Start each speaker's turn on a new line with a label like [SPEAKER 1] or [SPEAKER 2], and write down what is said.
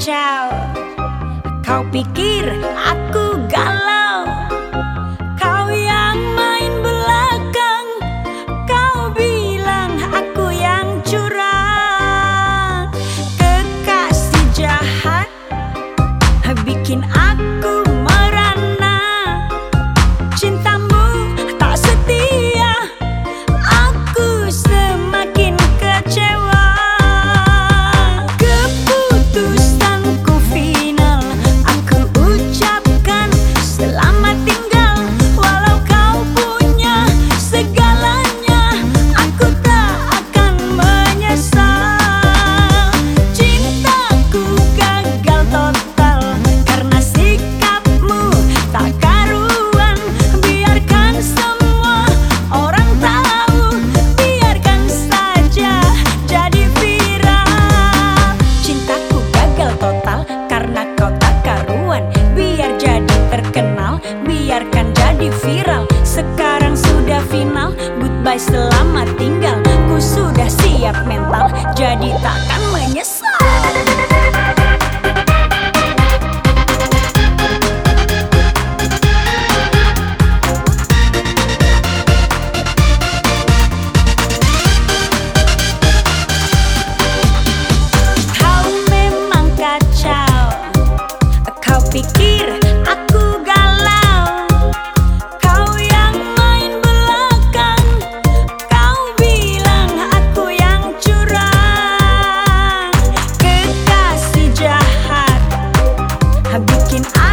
[SPEAKER 1] kacau Kau pikir aku terkenal Biarkan jadi viral. Sekarang sudah final Goodbye selamat tinggal. Ku sudah siap mental Jadi takkan menyesal. Pikir I